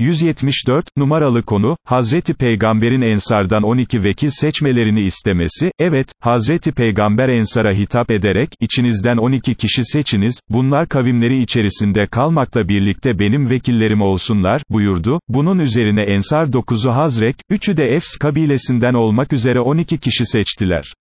174, numaralı konu, Hazreti Peygamber'in Ensardan 12 vekil seçmelerini istemesi, evet, Hazreti Peygamber Ensar'a hitap ederek, içinizden 12 kişi seçiniz, bunlar kavimleri içerisinde kalmakla birlikte benim vekillerim olsunlar, buyurdu, bunun üzerine Ensar 9'u Hazrek, 3'ü de Efs kabilesinden olmak üzere 12 kişi seçtiler.